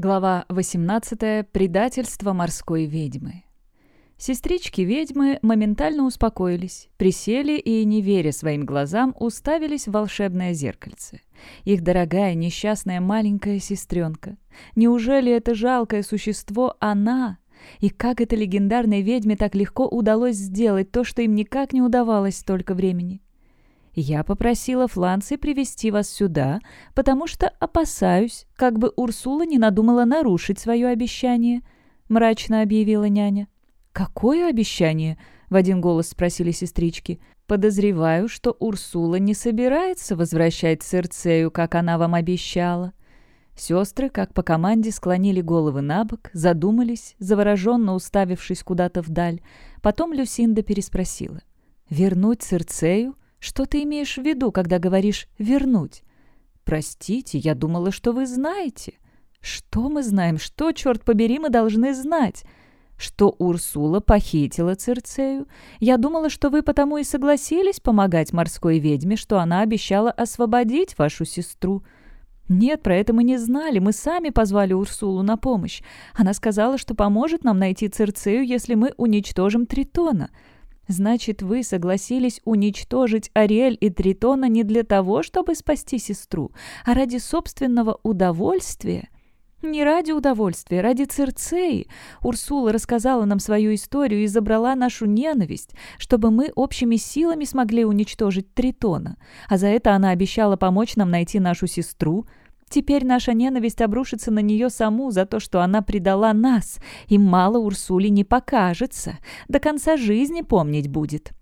Глава 18. Предательство морской ведьмы. Сестрички-ведьмы моментально успокоились, присели и, не веря своим глазам, уставились в волшебное зеркальце. Их дорогая несчастная маленькая сестренка. Неужели это жалкое существо она? И как этой легендарной ведьме так легко удалось сделать то, что им никак не удавалось столько времени? Я попросила Фланцы привести вас сюда, потому что опасаюсь, как бы Урсула не надумала нарушить свое обещание», — мрачно объявила няня. «Какое обещание?» — в один голос спросили сестрички. «Подозреваю, что Урсула не собирается возвращать Церцею, как она вам обещала». Сестры, как по команде, склонили головы на бок, задумались, завороженно уставившись куда-то вдаль. Потом Люсинда переспросила. «Вернуть Церцею? Что ты имеешь в виду, когда говоришь «вернуть»?» «Простите, я думала, что вы знаете». «Что мы знаем? Что, черт побери, мы должны знать?» «Что Урсула похитила Цирцею? Я думала, что вы потому и согласились помогать морской ведьме, что она обещала освободить вашу сестру». «Нет, про это мы не знали. Мы сами позвали Урсулу на помощь. Она сказала, что поможет нам найти Цирцею, если мы уничтожим Тритона». Значит, вы согласились уничтожить Ариэль и Тритона не для того, чтобы спасти сестру, а ради собственного удовольствия? Не ради удовольствия, ради Цирцеи. Урсула рассказала нам свою историю и забрала нашу ненависть, чтобы мы общими силами смогли уничтожить Тритона. А за это она обещала помочь нам найти нашу сестру, Теперь наша ненависть обрушится на нее саму за то, что она предала нас, и мало Урсули не покажется, до конца жизни помнить будет».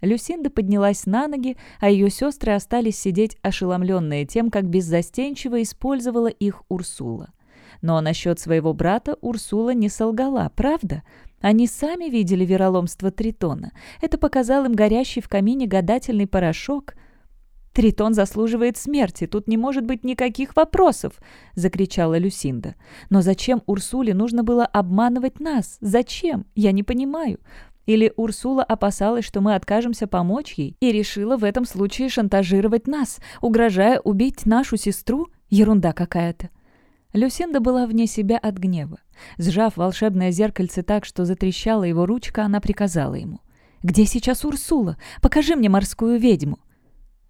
Люсинда поднялась на ноги, а ее сестры остались сидеть ошеломленные тем, как беззастенчиво использовала их Урсула. Но насчет своего брата Урсула не солгала, правда? Они сами видели вероломство Тритона. Это показал им горящий в камине гадательный порошок — «Тритон заслуживает смерти, тут не может быть никаких вопросов!» — закричала Люсинда. «Но зачем Урсуле нужно было обманывать нас? Зачем? Я не понимаю. Или Урсула опасалась, что мы откажемся помочь ей, и решила в этом случае шантажировать нас, угрожая убить нашу сестру? Ерунда какая-то!» Люсинда была вне себя от гнева. Сжав волшебное зеркальце так, что затрещала его ручка, она приказала ему. «Где сейчас Урсула? Покажи мне морскую ведьму!»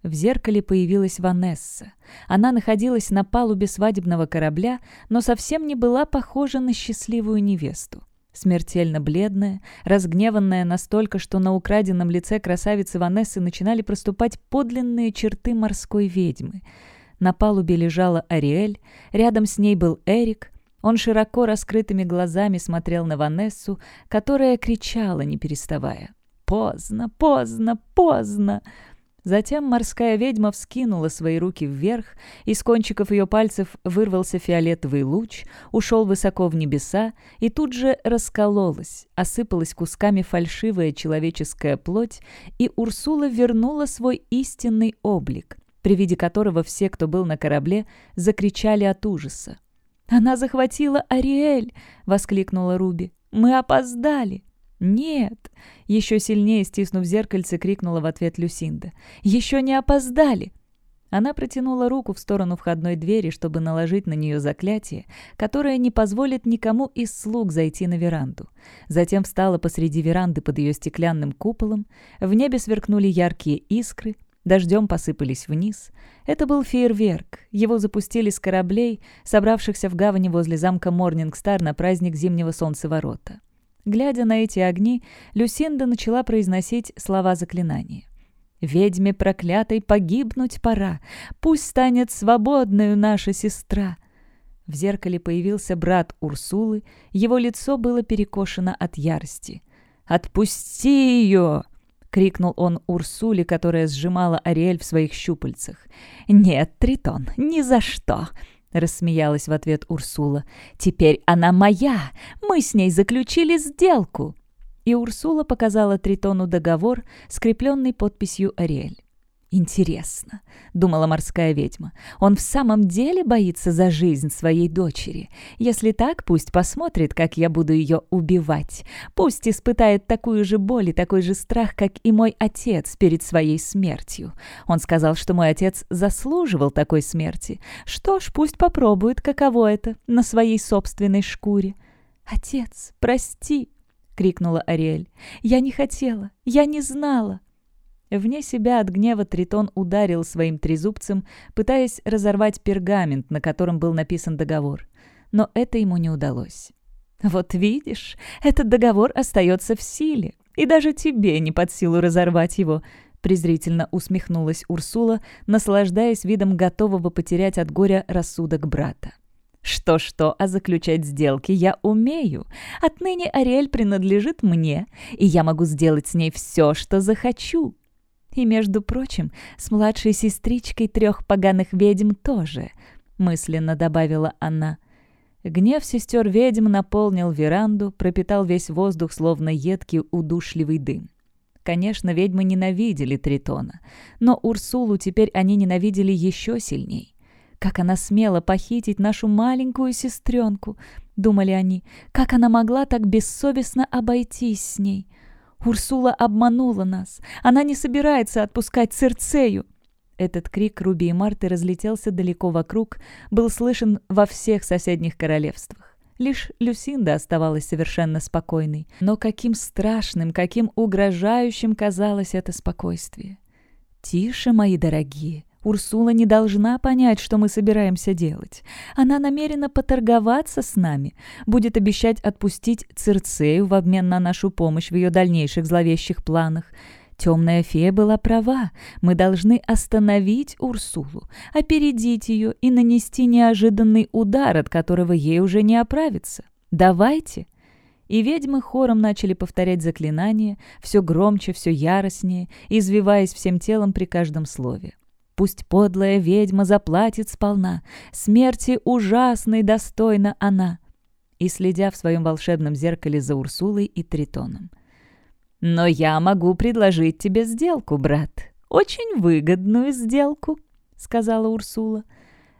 В зеркале появилась Ванесса. Она находилась на палубе свадебного корабля, но совсем не была похожа на счастливую невесту. Смертельно бледная, разгневанная настолько, что на украденном лице красавицы Ванессы начинали проступать подлинные черты морской ведьмы. На палубе лежала Ариэль, рядом с ней был Эрик. Он широко раскрытыми глазами смотрел на Ванессу, которая кричала, не переставая. «Поздно, поздно, поздно!» Затем морская ведьма вскинула свои руки вверх, из кончиков ее пальцев вырвался фиолетовый луч, ушел высоко в небеса и тут же раскололась, осыпалась кусками фальшивая человеческая плоть, и Урсула вернула свой истинный облик, при виде которого все, кто был на корабле, закричали от ужаса. «Она захватила Ариэль!» — воскликнула Руби. «Мы опоздали!» «Нет!» — еще сильнее стиснув зеркальце, крикнула в ответ Люсинда. «Еще не опоздали!» Она протянула руку в сторону входной двери, чтобы наложить на нее заклятие, которое не позволит никому из слуг зайти на веранду. Затем встала посреди веранды под ее стеклянным куполом. В небе сверкнули яркие искры, дождем посыпались вниз. Это был фейерверк. Его запустили с кораблей, собравшихся в гавани возле замка Морнингстар на праздник Зимнего Солнцеворота. Глядя на эти огни, Люсинда начала произносить слова заклинания. «Ведьме проклятой погибнуть пора, пусть станет свободною наша сестра». В зеркале появился брат Урсулы, его лицо было перекошено от ярости. «Отпусти ее!» — крикнул он Урсуле, которая сжимала Ариэль в своих щупальцах. «Нет, Тритон, ни за что!» Рассмеялась в ответ Урсула. «Теперь она моя! Мы с ней заключили сделку!» И Урсула показала Тритону договор, скрепленный подписью Ариэль. «Интересно», — думала морская ведьма, — «он в самом деле боится за жизнь своей дочери. Если так, пусть посмотрит, как я буду ее убивать. Пусть испытает такую же боль и такой же страх, как и мой отец перед своей смертью. Он сказал, что мой отец заслуживал такой смерти. Что ж, пусть попробует, каково это, на своей собственной шкуре». «Отец, прости!» — крикнула Ариэль. «Я не хотела, я не знала!» Вне себя от гнева Тритон ударил своим трезубцем, пытаясь разорвать пергамент, на котором был написан договор. Но это ему не удалось. «Вот видишь, этот договор остается в силе, и даже тебе не под силу разорвать его», презрительно усмехнулась Урсула, наслаждаясь видом готового потерять от горя рассудок брата. Что-что, а заключать сделки я умею. Отныне Ариэль принадлежит мне, и я могу сделать с ней все, что захочу. И, между прочим, с младшей сестричкой трех поганых ведьм тоже», — мысленно добавила она. Гнев сестер ведьм наполнил веранду, пропитал весь воздух, словно едкий удушливый дым. Конечно, ведьмы ненавидели Тритона, но Урсулу теперь они ненавидели еще сильней. «Как она смела похитить нашу маленькую сестренку!» — думали они. «Как она могла так бессовестно обойтись с ней!» Урсула обманула нас. Она не собирается отпускать Церцею. Этот крик Руби и Марты разлетелся далеко вокруг, был слышен во всех соседних королевствах. Лишь Люсинда оставалась совершенно спокойной. Но каким страшным, каким угрожающим казалось это спокойствие. «Тише, мои дорогие», Урсула не должна понять, что мы собираемся делать. Она намерена поторговаться с нами, будет обещать отпустить Цирцею в обмен на нашу помощь в ее дальнейших зловещих планах. Темная фея была права. Мы должны остановить Урсулу, опередить ее и нанести неожиданный удар, от которого ей уже не оправиться. Давайте. И ведьмы хором начали повторять заклинания, все громче, все яростнее, извиваясь всем телом при каждом слове. Пусть подлая ведьма заплатит сполна, смерти ужасной достойна она. И следя в своем волшебном зеркале за Урсулой и Тритоном. «Но я могу предложить тебе сделку, брат. Очень выгодную сделку», — сказала Урсула.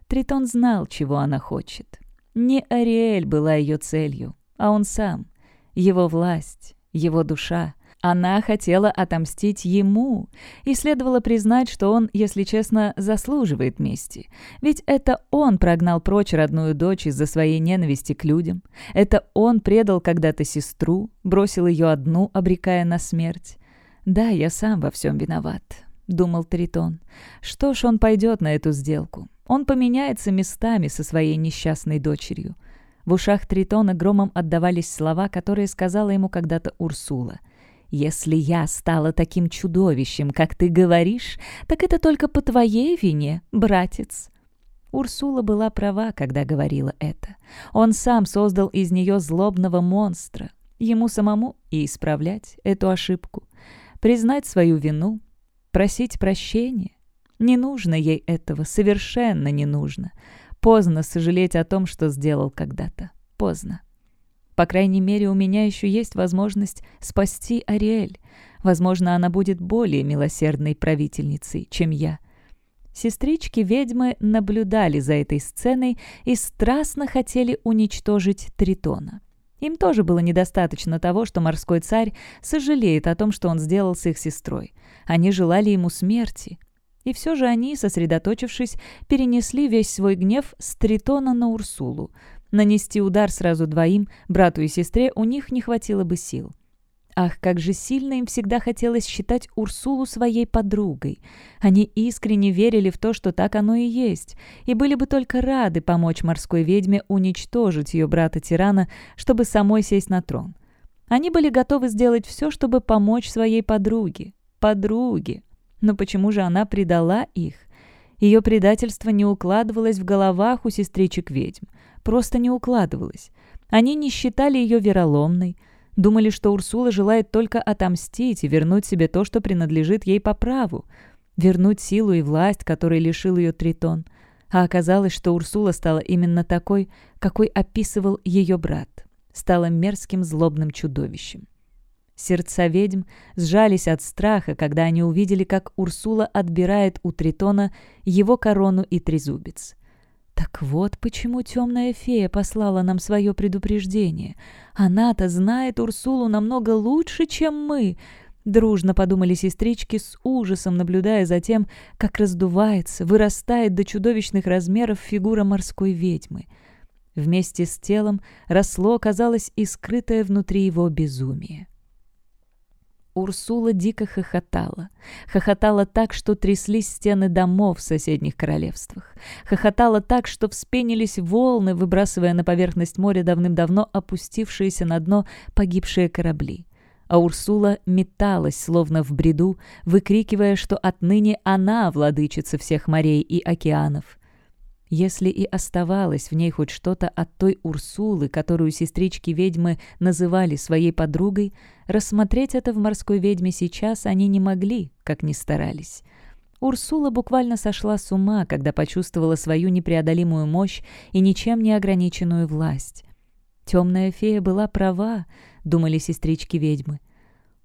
Тритон знал, чего она хочет. Не Ариэль была ее целью, а он сам. Его власть, его душа — она хотела отомстить ему, и следовало признать, что он, если честно, заслуживает мести. Ведь это он прогнал прочь родную дочь из-за своей ненависти к людям. Это он предал когда-то сестру, бросил ее одну, обрекая на смерть. «Да, я сам во всем виноват», — думал Тритон. «Что ж, он пойдет на эту сделку. Он поменяется местами со своей несчастной дочерью». В ушах Тритона громом отдавались слова, которые сказала ему когда-то Урсула — если я стала таким чудовищем, как ты говоришь, так это только по твоей вине, братец». Урсула была права, когда говорила это. Он сам создал из нее злобного монстра. Ему самому и исправлять эту ошибку. Признать свою вину, просить прощения. Не нужно ей этого, совершенно не нужно. Поздно сожалеть о том, что сделал когда-то. Поздно. По крайней мере, у меня еще есть возможность спасти Ариэль. Возможно, она будет более милосердной правительницей, чем я. Сестрички-ведьмы наблюдали за этой сценой и страстно хотели уничтожить Тритона. Им тоже было недостаточно того, что морской царь сожалеет о том, что он сделал с их сестрой. Они желали ему смерти. И все же они, сосредоточившись, перенесли весь свой гнев с Тритона на Урсулу — Нанести удар сразу двоим, брату и сестре, у них не хватило бы сил. Ах, как же сильно им всегда хотелось считать Урсулу своей подругой. Они искренне верили в то, что так оно и есть, и были бы только рады помочь морской ведьме уничтожить ее брата-тирана, чтобы самой сесть на трон. Они были готовы сделать все, чтобы помочь своей подруге. Подруге. Но почему же она предала их? Ее предательство не укладывалось в головах у сестричек-ведьм просто не укладывалось. Они не считали ее вероломной, думали, что Урсула желает только отомстить и вернуть себе то, что принадлежит ей по праву, вернуть силу и власть, которой лишил ее Тритон. А оказалось, что Урсула стала именно такой, какой описывал ее брат, стала мерзким злобным чудовищем. Сердца ведьм сжались от страха, когда они увидели, как Урсула отбирает у Тритона его корону и трезубец. Так вот почему темная фея послала нам свое предупреждение. Она-то знает Урсулу намного лучше, чем мы. Дружно подумали сестрички с ужасом, наблюдая за тем, как раздувается, вырастает до чудовищных размеров фигура морской ведьмы. Вместе с телом росло, казалось, и скрытое внутри его безумие. Урсула дико хохотала. Хохотала так, что тряслись стены домов в соседних королевствах. Хохотала так, что вспенились волны, выбрасывая на поверхность моря давным-давно опустившиеся на дно погибшие корабли. А Урсула металась, словно в бреду, выкрикивая, что отныне она владычица всех морей и океанов. Если и оставалось в ней хоть что-то от той Урсулы, которую сестрички-ведьмы называли своей подругой, рассмотреть это в морской ведьме сейчас они не могли, как ни старались. Урсула буквально сошла с ума, когда почувствовала свою непреодолимую мощь и ничем не ограниченную власть. «Темная фея была права», — думали сестрички-ведьмы.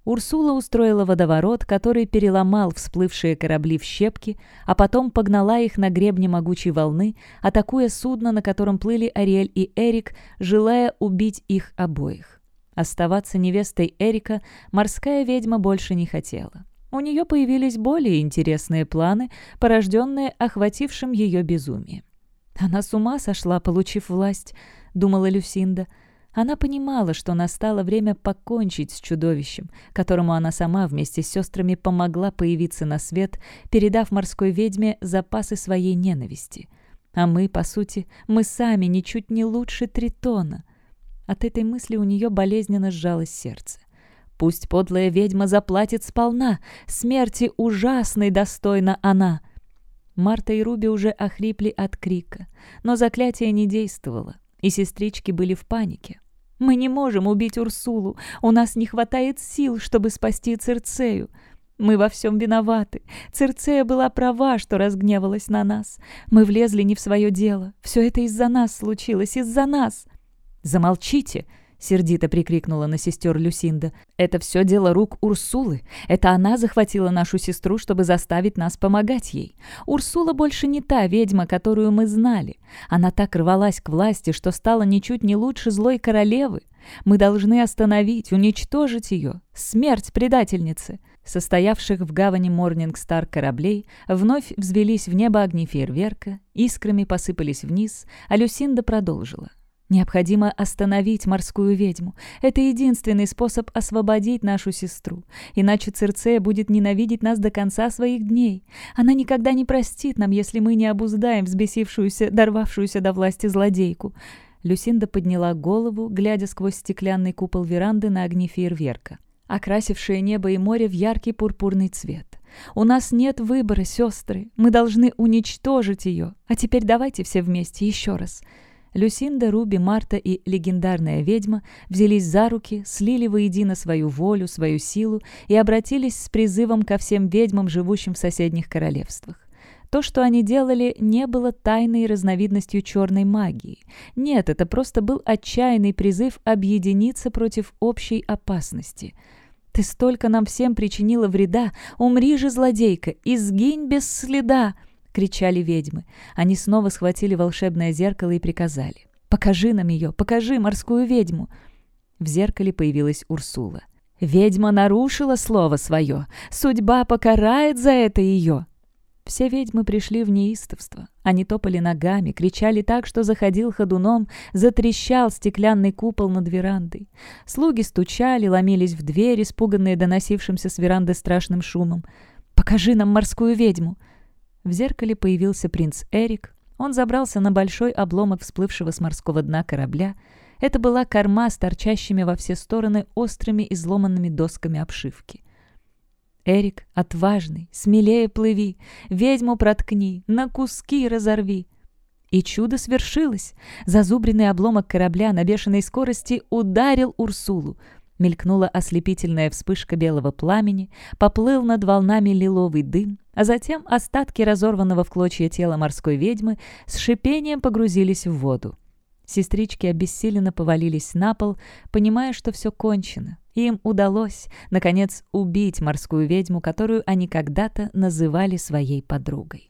Урсула устроила водоворот, который переломал всплывшие корабли в щепки, а потом погнала их на гребне могучей волны, атакуя судно, на котором плыли Ариэль и Эрик, желая убить их обоих. Оставаться невестой Эрика морская ведьма больше не хотела. У нее появились более интересные планы, порожденные охватившим ее безумием. «Она с ума сошла, получив власть», — думала Люсинда, — она понимала, что настало время покончить с чудовищем, которому она сама вместе с сестрами помогла появиться на свет, передав морской ведьме запасы своей ненависти. А мы, по сути, мы сами ничуть не лучше Тритона. От этой мысли у нее болезненно сжалось сердце. Пусть подлая ведьма заплатит сполна, смерти ужасной достойна она. Марта и Руби уже охрипли от крика, но заклятие не действовало и сестрички были в панике. «Мы не можем убить Урсулу, у нас не хватает сил, чтобы спасти Церцею. Мы во всем виноваты. Церцея была права, что разгневалась на нас. Мы влезли не в свое дело. Все это из-за нас случилось, из-за нас». «Замолчите!» Сердито прикрикнула на сестер Люсинда. «Это все дело рук Урсулы. Это она захватила нашу сестру, чтобы заставить нас помогать ей. Урсула больше не та ведьма, которую мы знали. Она так рвалась к власти, что стала ничуть не лучше злой королевы. Мы должны остановить, уничтожить ее. Смерть предательницы!» Состоявших в гавани Морнингстар кораблей вновь взвелись в небо огни фейерверка, искрами посыпались вниз, а Люсинда продолжила. Необходимо остановить морскую ведьму. Это единственный способ освободить нашу сестру. Иначе Церцея будет ненавидеть нас до конца своих дней. Она никогда не простит нам, если мы не обуздаем взбесившуюся, дорвавшуюся до власти злодейку. Люсинда подняла голову, глядя сквозь стеклянный купол веранды на огни фейерверка, окрасившее небо и море в яркий пурпурный цвет. «У нас нет выбора, сестры. Мы должны уничтожить ее. А теперь давайте все вместе еще раз». Люсинда, Руби, Марта и легендарная ведьма взялись за руки, слили воедино свою волю, свою силу и обратились с призывом ко всем ведьмам, живущим в соседних королевствах. То, что они делали, не было тайной разновидностью черной магии. Нет, это просто был отчаянный призыв объединиться против общей опасности. «Ты столько нам всем причинила вреда! Умри же, злодейка! И сгинь без следа!» — кричали ведьмы. Они снова схватили волшебное зеркало и приказали. «Покажи нам ее! Покажи морскую ведьму!» В зеркале появилась Урсула. «Ведьма нарушила слово свое! Судьба покарает за это ее!» Все ведьмы пришли в неистовство. Они топали ногами, кричали так, что заходил ходуном, затрещал стеклянный купол над верандой. Слуги стучали, ломились в дверь, испуганные доносившимся с веранды страшным шумом. «Покажи нам морскую ведьму!» В зеркале появился принц Эрик. Он забрался на большой обломок всплывшего с морского дна корабля. Это была корма с торчащими во все стороны острыми изломанными досками обшивки. «Эрик, отважный, смелее плыви, ведьму проткни, на куски разорви». И чудо свершилось. Зазубренный обломок корабля на бешеной скорости ударил Урсулу — Мелькнула ослепительная вспышка белого пламени, поплыл над волнами лиловый дым, а затем остатки разорванного в клочья тела морской ведьмы с шипением погрузились в воду. Сестрички обессиленно повалились на пол, понимая, что все кончено. Им удалось, наконец, убить морскую ведьму, которую они когда-то называли своей подругой.